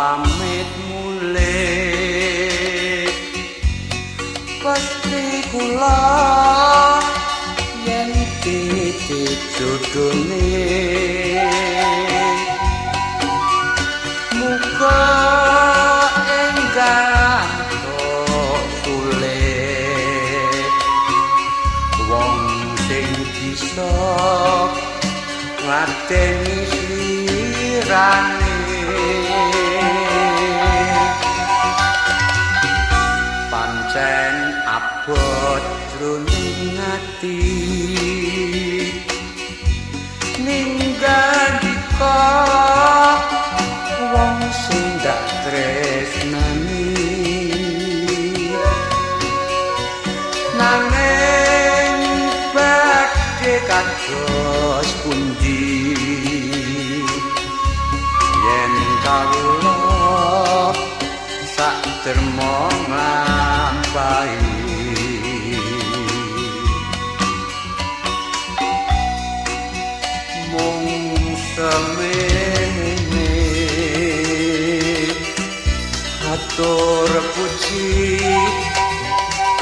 pamit mule. Pasti kula yen iki jodone muka enggak sule. Wong sing bisa ngateni sirang jroning ati ninggal dika wong sing dak tresnani. Nanging badhe kados pundi? Yen kawula sak termo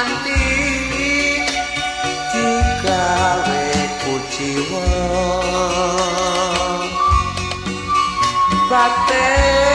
nganti digawe kuciwa. Batin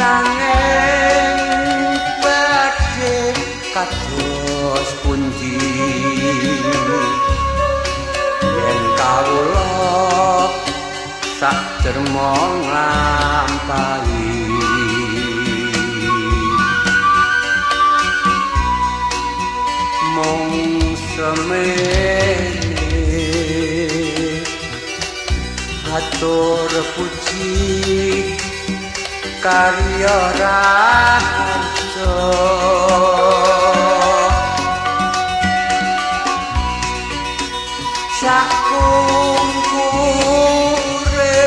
nanging badhe kados pundi. Yen kawula sak derma nglampahi. Mung semene atur puji karya raharjo. Sakungkure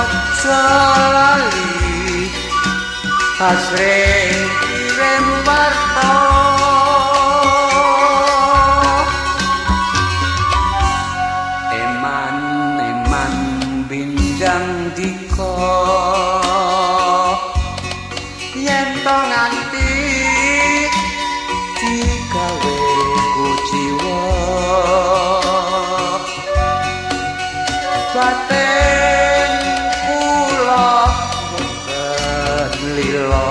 aja lali asring kirim warta ngandika yen to nganti digawe kuciwa batin kula mbeten lila.